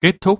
kết thúc